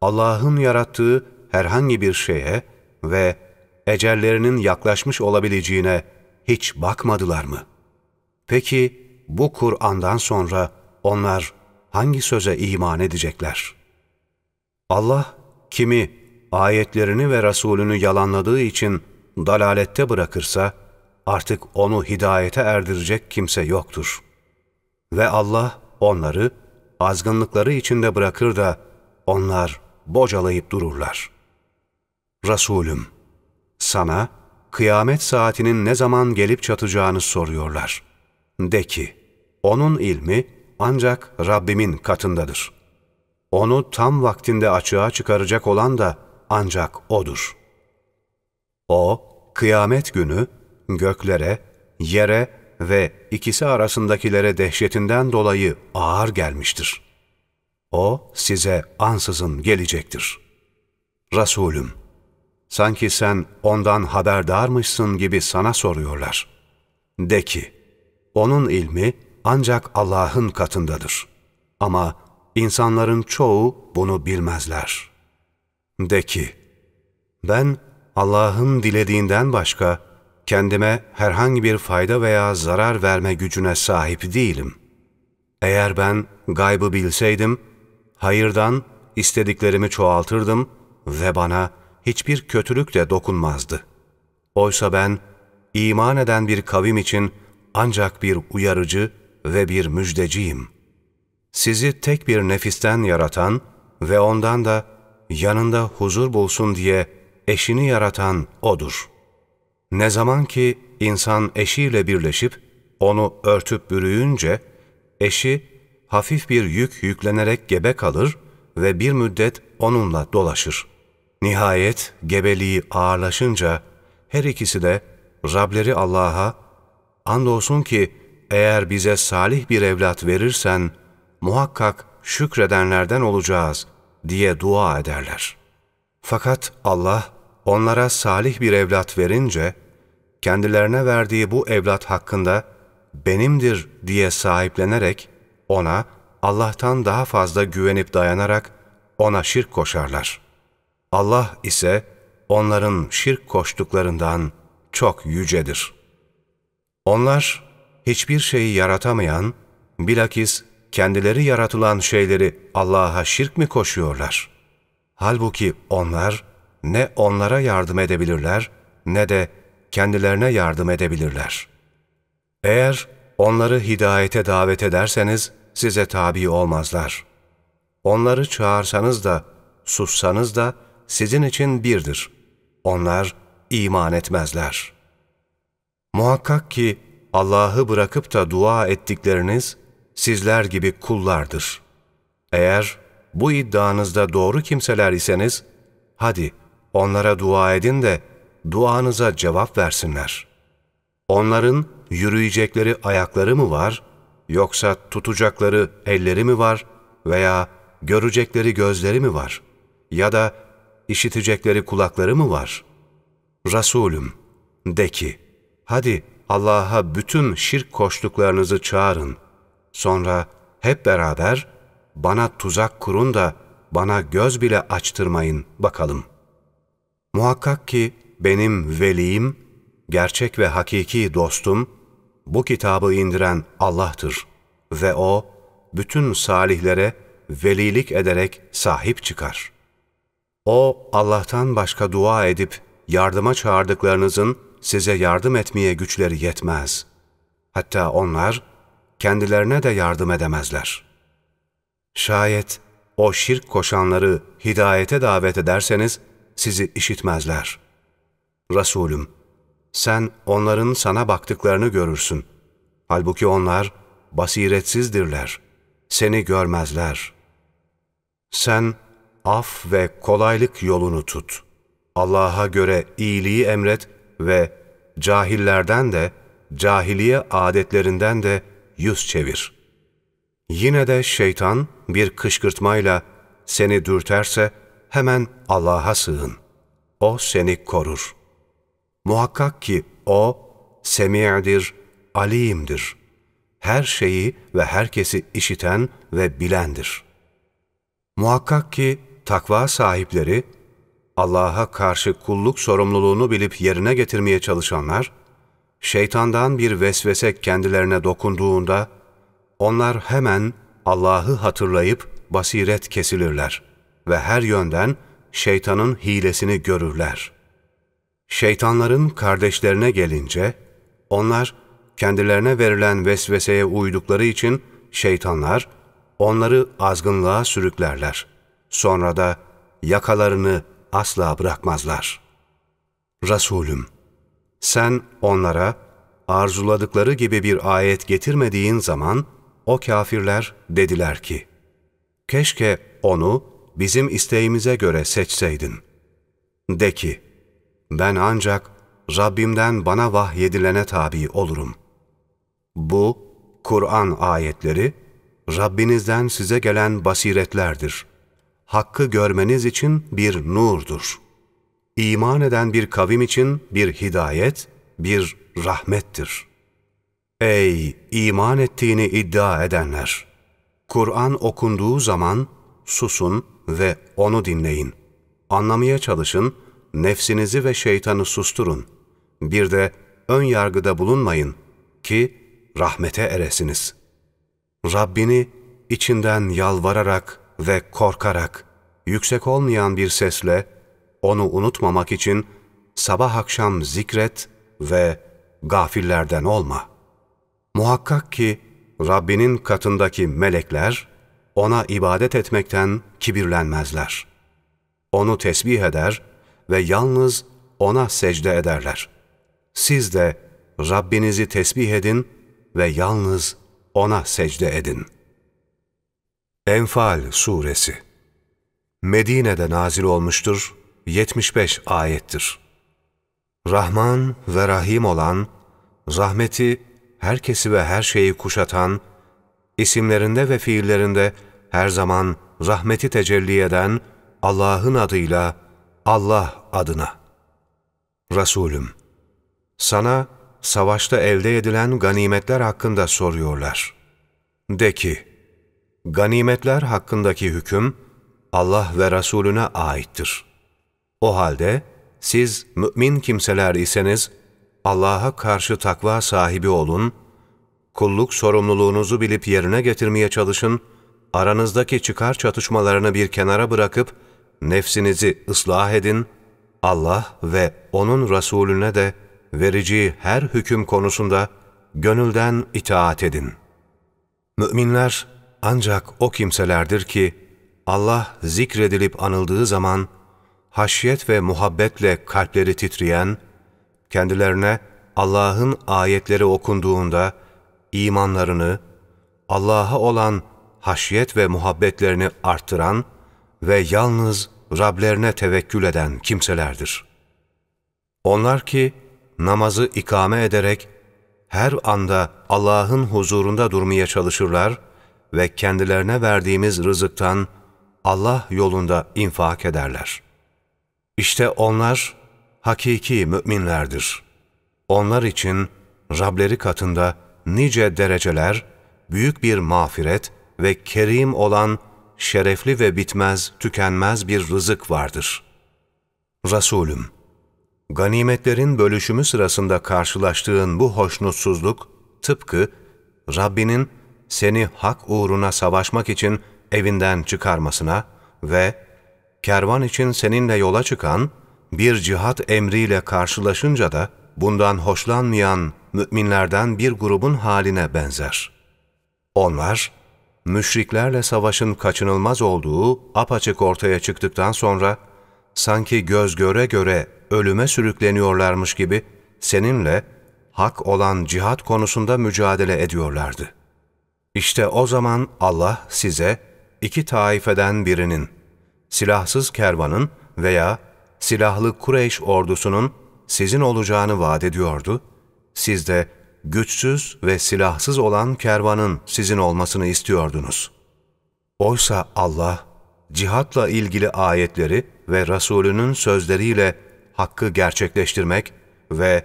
Allah'ın yarattığı herhangi bir şeye ve ecellerinin yaklaşmış olabileceğine hiç bakmadılar mı? Peki bu Kur'an'dan sonra onlar hangi söze iman edecekler? Allah kimi ayetlerini ve Resulünü yalanladığı için dalalette bırakırsa artık onu hidayete erdirecek kimse yoktur. Ve Allah onları azgınlıkları içinde bırakır da onlar bocalayıp dururlar. Resulüm, sana kıyamet saatinin ne zaman gelip çatacağını soruyorlar. De ki, onun ilmi ancak Rabbimin katındadır. Onu tam vaktinde açığa çıkaracak olan da ancak O'dur. O, kıyamet günü göklere, yere ve ikisi arasındakilere dehşetinden dolayı ağır gelmiştir. O size ansızın gelecektir. Resulüm, sanki sen ondan haberdarmışsın gibi sana soruyorlar. De ki, onun ilmi ancak Allah'ın katındadır. Ama insanların çoğu bunu bilmezler. De ki, ben Allah'ın dilediğinden başka kendime herhangi bir fayda veya zarar verme gücüne sahip değilim. Eğer ben gaybı bilseydim, hayırdan istediklerimi çoğaltırdım ve bana hiçbir kötülük de dokunmazdı. Oysa ben iman eden bir kavim için ancak bir uyarıcı ve bir müjdeciyim. Sizi tek bir nefisten yaratan ve ondan da yanında huzur bulsun diye eşini yaratan O'dur. Ne zaman ki insan eşiyle birleşip onu örtüp bürüyünce, eşi hafif bir yük yüklenerek gebe kalır ve bir müddet onunla dolaşır. Nihayet gebeliği ağırlaşınca her ikisi de Rableri Allah'a andolsun ki eğer bize salih bir evlat verirsen muhakkak şükredenlerden olacağız diye dua ederler. Fakat Allah onlara salih bir evlat verince kendilerine verdiği bu evlat hakkında benimdir diye sahiplenerek ona Allah'tan daha fazla güvenip dayanarak ona şirk koşarlar. Allah ise onların şirk koştuklarından çok yücedir. Onlar hiçbir şeyi yaratamayan, bilakis kendileri yaratılan şeyleri Allah'a şirk mi koşuyorlar? Halbuki onlar ne onlara yardım edebilirler ne de kendilerine yardım edebilirler. Eğer onları hidayete davet ederseniz size tabi olmazlar. Onları çağırsanız da, sussanız da sizin için birdir. Onlar iman etmezler. Muhakkak ki Allah'ı bırakıp da dua ettikleriniz sizler gibi kullardır. Eğer bu iddianızda doğru kimseler iseniz, hadi onlara dua edin de duanıza cevap versinler. Onların yürüyecekleri ayakları mı var, yoksa tutacakları elleri mi var veya görecekleri gözleri mi var ya da işitecekleri kulakları mı var? Resulüm, de ki, hadi Allah'a bütün şirk koştuklarınızı çağırın. Sonra hep beraber bana tuzak kurun da bana göz bile açtırmayın bakalım. Muhakkak ki benim velim, gerçek ve hakiki dostum, bu kitabı indiren Allah'tır ve O, bütün salihlere velilik ederek sahip çıkar. O, Allah'tan başka dua edip yardıma çağırdıklarınızın size yardım etmeye güçleri yetmez. Hatta onlar kendilerine de yardım edemezler. Şayet o şirk koşanları hidayete davet ederseniz sizi işitmezler. Resulüm, sen onların sana baktıklarını görürsün. Halbuki onlar basiretsizdirler. Seni görmezler. Sen af ve kolaylık yolunu tut. Allah'a göre iyiliği emret ve cahillerden de, cahiliye adetlerinden de yüz çevir. Yine de şeytan bir kışkırtmayla seni dürterse hemen Allah'a sığın. O seni korur. Muhakkak ki O semi'dir, alimdir. Her şeyi ve herkesi işiten ve bilendir. Muhakkak ki takva sahipleri, Allah'a karşı kulluk sorumluluğunu bilip yerine getirmeye çalışanlar, şeytandan bir vesvese kendilerine dokunduğunda, onlar hemen Allah'ı hatırlayıp basiret kesilirler ve her yönden şeytanın hilesini görürler. Şeytanların kardeşlerine gelince, onlar kendilerine verilen vesveseye uydukları için şeytanlar onları azgınlığa sürüklerler. Sonra da yakalarını asla bırakmazlar. Resulüm, sen onlara arzuladıkları gibi bir ayet getirmediğin zaman o kafirler dediler ki, keşke onu bizim isteğimize göre seçseydin. De ki, ben ancak Rabbimden bana vahyedilene tabi olurum. Bu, Kur'an ayetleri, Rabbinizden size gelen basiretlerdir. Hakkı görmeniz için bir nurdur. İman eden bir kavim için bir hidayet, bir rahmettir. Ey iman ettiğini iddia edenler! Kur'an okunduğu zaman susun ve onu dinleyin. Anlamaya çalışın, nefsinizi ve şeytanı susturun. Bir de ön yargıda bulunmayın ki rahmete eresiniz. Rabbini içinden yalvararak ve korkarak, yüksek olmayan bir sesle onu unutmamak için sabah akşam zikret ve gafillerden olma. Muhakkak ki Rabbinin katındaki melekler ona ibadet etmekten kibirlenmezler. Onu tesbih eder ve yalnız ona secde ederler. Siz de Rabbinizi tesbih edin ve yalnız ona secde edin. Enfal Suresi Medine'de nazil olmuştur, 75 ayettir. Rahman ve Rahim olan, rahmeti herkesi ve her şeyi kuşatan, isimlerinde ve fiillerinde her zaman rahmeti tecelli eden Allah'ın adıyla Allah adına. Resulüm, sana savaşta elde edilen ganimetler hakkında soruyorlar. De ki, ganimetler hakkındaki hüküm Allah ve Resulüne aittir. O halde siz mümin kimseler iseniz Allah'a karşı takva sahibi olun, kulluk sorumluluğunuzu bilip yerine getirmeye çalışın, aranızdaki çıkar çatışmalarını bir kenara bırakıp nefsinizi ıslah edin, Allah ve O'nun Resulüne de vereceği her hüküm konusunda gönülden itaat edin. Müminler ancak o kimselerdir ki Allah zikredilip anıldığı zaman haşyet ve muhabbetle kalpleri titreyen, kendilerine Allah'ın ayetleri okunduğunda imanlarını, Allah'a olan haşyet ve muhabbetlerini arttıran ve yalnız Rablerine tevekkül eden kimselerdir. Onlar ki namazı ikame ederek her anda Allah'ın huzurunda durmaya çalışırlar ve kendilerine verdiğimiz rızıktan Allah yolunda infak ederler. İşte onlar hakiki müminlerdir. Onlar için Rableri katında nice dereceler, büyük bir mağfiret ve kerim olan şerefli ve bitmez, tükenmez bir rızık vardır. Resulüm, ganimetlerin bölüşümü sırasında karşılaştığın bu hoşnutsuzluk, tıpkı Rabbinin seni hak uğruna savaşmak için evinden çıkarmasına ve kervan için seninle yola çıkan bir cihat emriyle karşılaşınca da bundan hoşlanmayan müminlerden bir grubun haline benzer. Onlar, müşriklerle savaşın kaçınılmaz olduğu apaçık ortaya çıktıktan sonra, sanki göz göre göre ölüme sürükleniyorlarmış gibi seninle hak olan cihat konusunda mücadele ediyorlardı. İşte o zaman Allah size iki taifeden birinin, silahsız kervanın veya silahlı Kureyş ordusunun sizin olacağını vaat ediyordu. Siz de güçsüz ve silahsız olan kervanın sizin olmasını istiyordunuz. Oysa Allah, cihatla ilgili ayetleri ve Resulünün sözleriyle hakkı gerçekleştirmek ve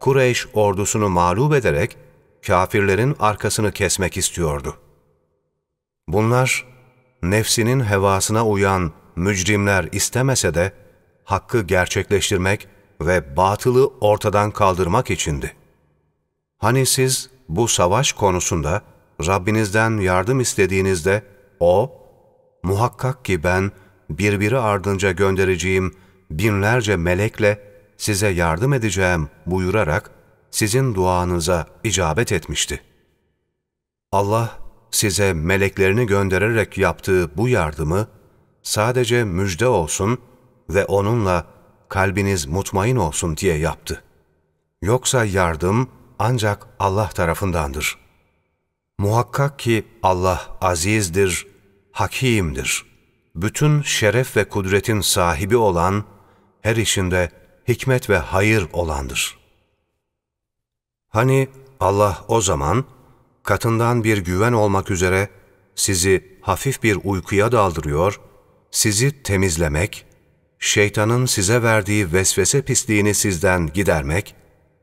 Kureyş ordusunu mağlup ederek kafirlerin arkasını kesmek istiyordu. Bunlar, nefsinin hevasına uyan mücrimler istemese de, hakkı gerçekleştirmek ve batılı ortadan kaldırmak içindi. Hani siz bu savaş konusunda Rabbinizden yardım istediğinizde O, muhakkak ki ben birbiri ardınca göndereceğim binlerce melekle size yardım edeceğim buyurarak sizin duanıza icabet etmişti. Allah size meleklerini göndererek yaptığı bu yardımı sadece müjde olsun ve onunla kalbiniz mutmain olsun diye yaptı. Yoksa yardım ancak Allah tarafındandır. Muhakkak ki Allah azizdir, hakimdir. Bütün şeref ve kudretin sahibi olan, her işinde hikmet ve hayır olandır. Hani Allah o zaman katından bir güven olmak üzere sizi hafif bir uykuya daldırıyor, sizi temizlemek, şeytanın size verdiği vesvese pisliğini sizden gidermek,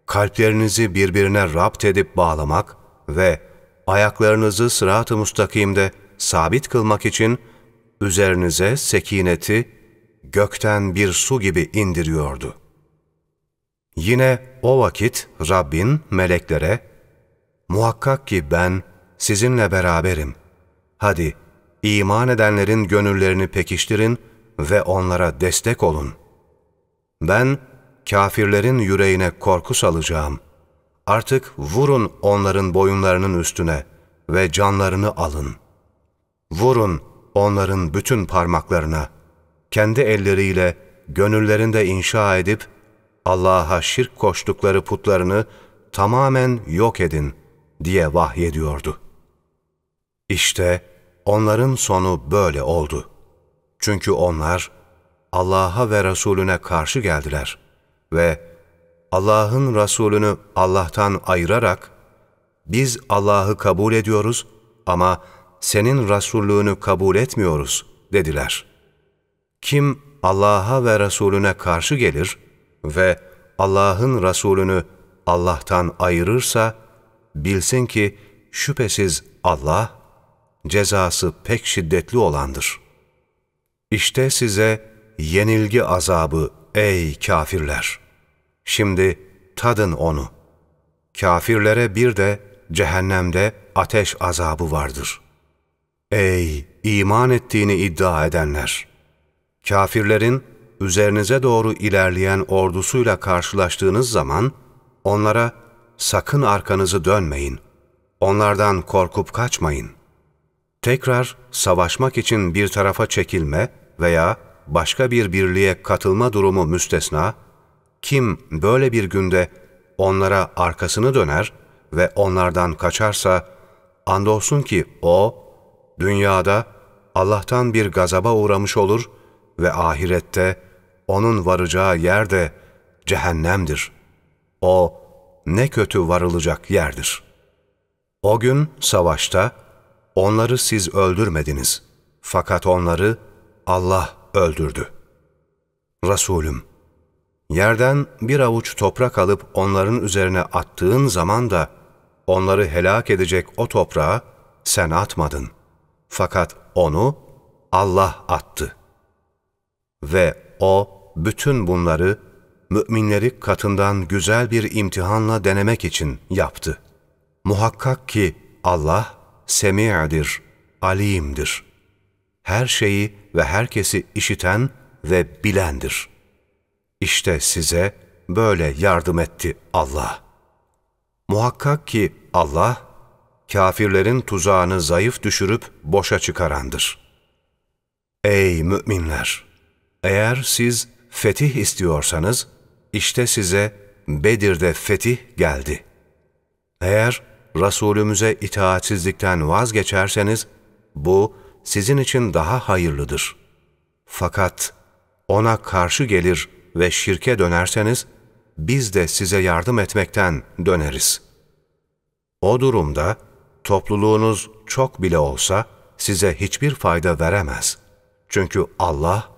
kalplerinizi birbirine rapt edip bağlamak ve ayaklarınızı sırat-ı mustakimde sabit kılmak için üzerinize sekineti gökten bir su gibi indiriyordu. Yine o vakit Rabbin meleklere, muhakkak ki ben sizinle beraberim. Hadi iman edenlerin gönüllerini pekiştirin ve onlara destek olun. Ben kafirlerin yüreğine korku salacağım. Artık vurun onların boyunlarının üstüne ve canlarını alın. Vurun onların bütün parmaklarına. Kendi elleriyle gönüllerinde inşa edip Allah'a şirk koştukları putlarını tamamen yok edin diye vahyediyordu. İşte onların sonu böyle oldu. Çünkü onlar Allah'a ve Resulüne karşı geldiler ve Allah'ın Resulünü Allah'tan ayırarak biz Allah'ı kabul ediyoruz ama senin Resullüğünü kabul etmiyoruz dediler. Kim Allah'a ve Resulüne karşı gelir ve Allah'ın Resulünü Allah'tan ayırırsa bilsin ki şüphesiz Allah cezası pek şiddetli olandır. İşte size yenilgi azabı ey kafirler! Şimdi tadın onu. Kafirlere bir de cehennemde ateş azabı vardır. Ey iman ettiğini iddia edenler! Kafirlerin üzerinize doğru ilerleyen ordusuyla karşılaştığınız zaman onlara sakın arkanızı dönmeyin, onlardan korkup kaçmayın. Tekrar savaşmak için bir tarafa çekilme veya başka bir birliğe katılma durumu müstesna, kim böyle bir günde onlara arkasını döner ve onlardan kaçarsa, andolsun ki o, dünyada Allah'tan bir gazaba uğramış olur ve ahirette onun varacağı yer de cehennemdir. O, ne kötü varılacak yerdir. O gün savaşta, onları siz öldürmediniz. Fakat onları Allah öldürdü. Resulüm, yerden bir avuç toprak alıp onların üzerine attığın zaman da, onları helak edecek o toprağı sen atmadın. Fakat onu Allah attı. Ve O, bütün bunları müminleri katından güzel bir imtihanla denemek için yaptı. Muhakkak ki Allah semi'dir, alimdir. Her şeyi ve herkesi işiten ve bilendir. İşte size böyle yardım etti Allah. Muhakkak ki Allah, kafirlerin tuzağını zayıf düşürüp boşa çıkarandır. Ey müminler! Eğer siz fetih istiyorsanız, işte size Bedir'de fetih geldi. Eğer Resulümüze itaatsizlikten vazgeçerseniz, bu sizin için daha hayırlıdır. Fakat ona karşı gelir ve şirke dönerseniz, biz de size yardım etmekten döneriz. O durumda, topluluğunuz çok bile olsa, size hiçbir fayda veremez. Çünkü Allah,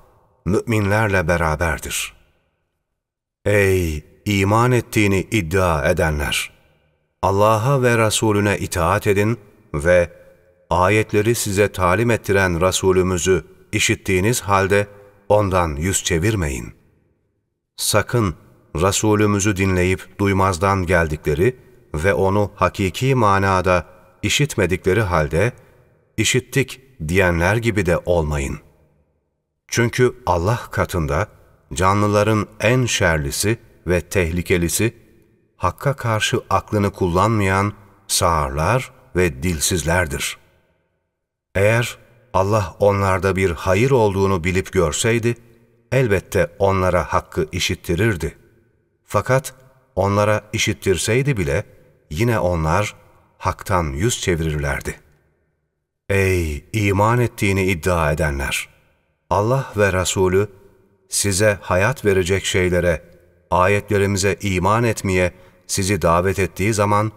müminlerle beraberdir. Ey iman ettiğini iddia edenler! Allah'a ve Resulüne itaat edin ve ayetleri size talim ettiren Resulümüzü işittiğiniz halde ondan yüz çevirmeyin. Sakın Resulümüzü dinleyip duymazdan geldikleri ve onu hakiki manada işitmedikleri halde işittik diyenler gibi de olmayın. Çünkü Allah katında canlıların en şerlisi ve tehlikelisi, Hakk'a karşı aklını kullanmayan sağırlar ve dilsizlerdir. Eğer Allah onlarda bir hayır olduğunu bilip görseydi, elbette onlara hakkı işittirirdi. Fakat onlara işittirseydi bile, yine onlar haktan yüz çevirirlerdi. Ey iman ettiğini iddia edenler! Allah ve Resulü size hayat verecek şeylere, ayetlerimize iman etmeye sizi davet ettiği zaman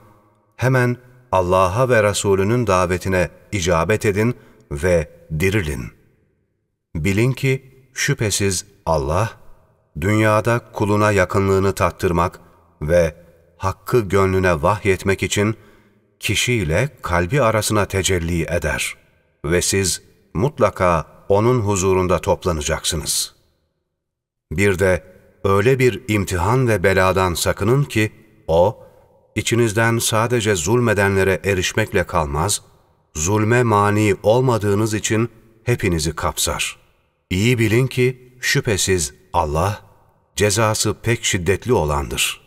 hemen Allah'a ve Resulünün davetine icabet edin ve dirilin. Bilin ki şüphesiz Allah, dünyada kuluna yakınlığını tattırmak ve hakkı gönlüne vahyetmek için kişiyle kalbi arasına tecelli eder ve siz mutlaka O'nun huzurunda toplanacaksınız. Bir de öyle bir imtihan ve beladan sakının ki O, içinizden sadece zulmedenlere erişmekle kalmaz, zulme mani olmadığınız için hepinizi kapsar. İyi bilin ki şüphesiz Allah, cezası pek şiddetli olandır.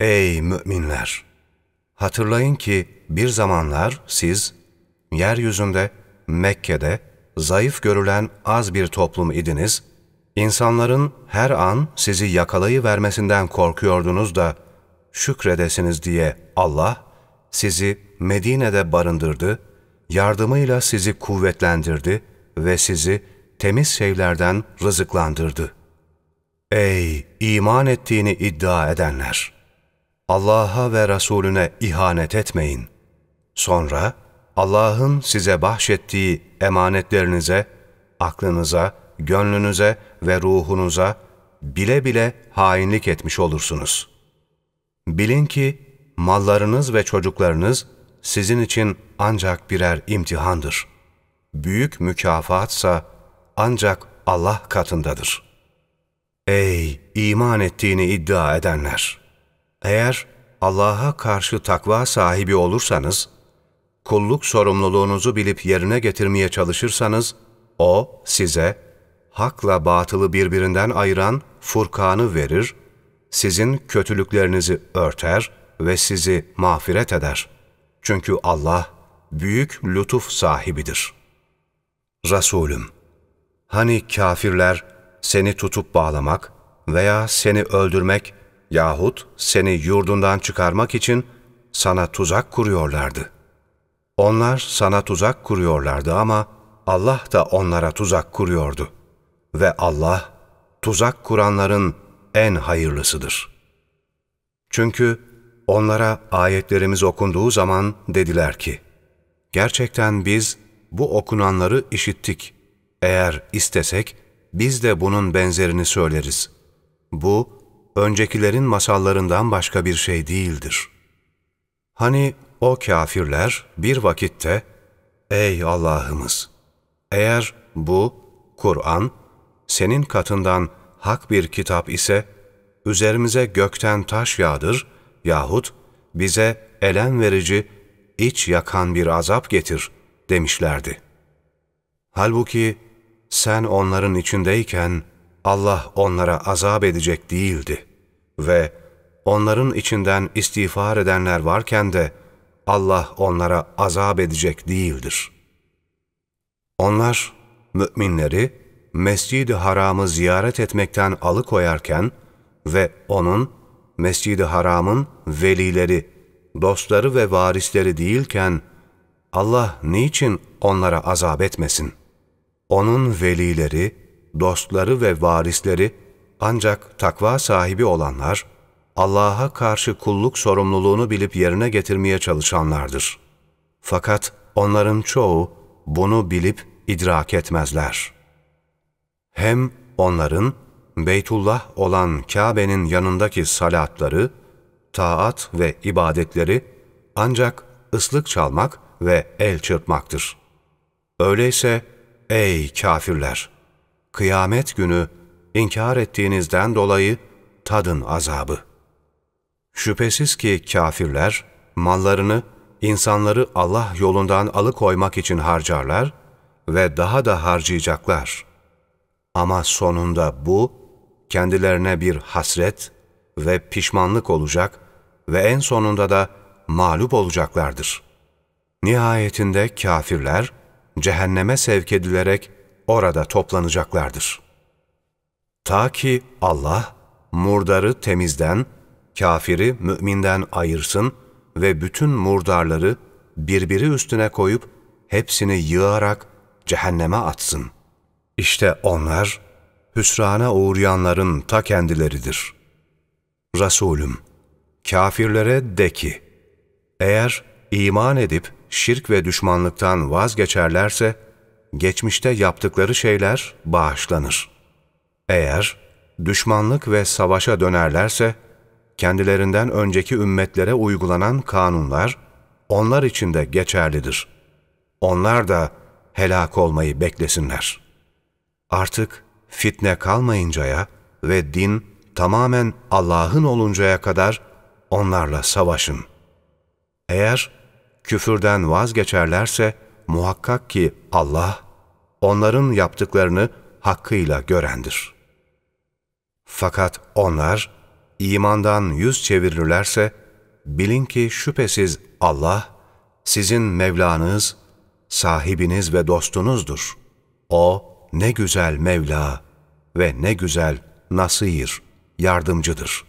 Ey müminler! Hatırlayın ki bir zamanlar siz, yeryüzünde, Mekke'de, zayıf görülen az bir toplum idiniz, insanların her an sizi yakalayıvermesinden korkuyordunuz da, şükredesiniz diye Allah, sizi Medine'de barındırdı, yardımıyla sizi kuvvetlendirdi ve sizi temiz şeylerden rızıklandırdı. Ey iman ettiğini iddia edenler! Allah'a ve Resulüne ihanet etmeyin. Sonra Allah'ın size bahşettiği emanetlerinize, aklınıza, gönlünüze ve ruhunuza bile bile hainlik etmiş olursunuz. Bilin ki mallarınız ve çocuklarınız sizin için ancak birer imtihandır. Büyük mükafatsa ancak Allah katındadır. Ey iman ettiğini iddia edenler! Eğer Allah'a karşı takva sahibi olursanız, kulluk sorumluluğunuzu bilip yerine getirmeye çalışırsanız, O size hakla batılı birbirinden ayıran Furkan'ı verir, sizin kötülüklerinizi örter ve sizi mağfiret eder. Çünkü Allah büyük lütuf sahibidir. Resulüm, hani kafirler seni tutup bağlamak veya seni öldürmek yahut seni yurdundan çıkarmak için sana tuzak kuruyorlardı. Onlar sana tuzak kuruyorlardı ama Allah da onlara tuzak kuruyordu. Ve Allah, tuzak kuranların en hayırlısıdır. Çünkü onlara ayetlerimiz okunduğu zaman dediler ki, Gerçekten biz bu okunanları işittik. Eğer istesek, biz de bunun benzerini söyleriz. Bu, öncekilerin masallarından başka bir şey değildir. Hani o kafirler bir vakitte, Ey Allah'ımız! Eğer bu, Kur'an, senin katından hak bir kitap ise, üzerimize gökten taş yağdır yahut bize elem verici, iç yakan bir azap getir demişlerdi. Halbuki sen onların içindeyken Allah onlara azap edecek değildi ve onların içinden istiğfar edenler varken de Allah onlara azap edecek değildir. Onlar müminleri Mescid-i Haram'ı ziyaret etmekten alıkoyarken ve onun Mescid-i Haram'ın velileri, dostları ve varisleri değilken Allah niçin onlara azap etmesin? Onun velileri, dostları ve varisleri ancak takva sahibi olanlar, Allah'a karşı kulluk sorumluluğunu bilip yerine getirmeye çalışanlardır. Fakat onların çoğu bunu bilip idrak etmezler. Hem onların Beytullah olan Kabe'nin yanındaki salatları, taat ve ibadetleri ancak ıslık çalmak ve el çırpmaktır. Öyleyse ey kafirler! Kıyamet günü inkar ettiğinizden dolayı tadın azabı. Şüphesiz ki kafirler mallarını insanları Allah yolundan alıkoymak için harcarlar ve daha da harcayacaklar. Ama sonunda bu kendilerine bir hasret ve pişmanlık olacak ve en sonunda da mağlup olacaklardır. Nihayetinde kafirler cehenneme sevk edilerek orada toplanacaklardır. Ta ki Allah murdarı temizden, kafiri müminden ayırsın ve bütün murdarları birbiri üstüne koyup hepsini yığarak cehenneme atsın. İşte onlar hüsrana uğrayanların ta kendileridir. Resulüm, kafirlere de ki, eğer iman edip şirk ve düşmanlıktan vazgeçerlerse, geçmişte yaptıkları şeyler bağışlanır. Eğer düşmanlık ve savaşa dönerlerse, kendilerinden önceki ümmetlere uygulanan kanunlar, onlar için de geçerlidir. Onlar da helak olmayı beklesinler. Artık fitne kalmayıncaya ve din tamamen Allah'ın oluncaya kadar onlarla savaşın. Eğer küfürden vazgeçerlerse muhakkak ki Allah onların yaptıklarını hakkıyla görendir. Fakat onlar imandan yüz çevirirlerse bilin ki şüphesiz Allah sizin Mevlanız, sahibiniz ve dostunuzdur. O ne güzel Mevla ve ne güzel Nasir, yardımcıdır.''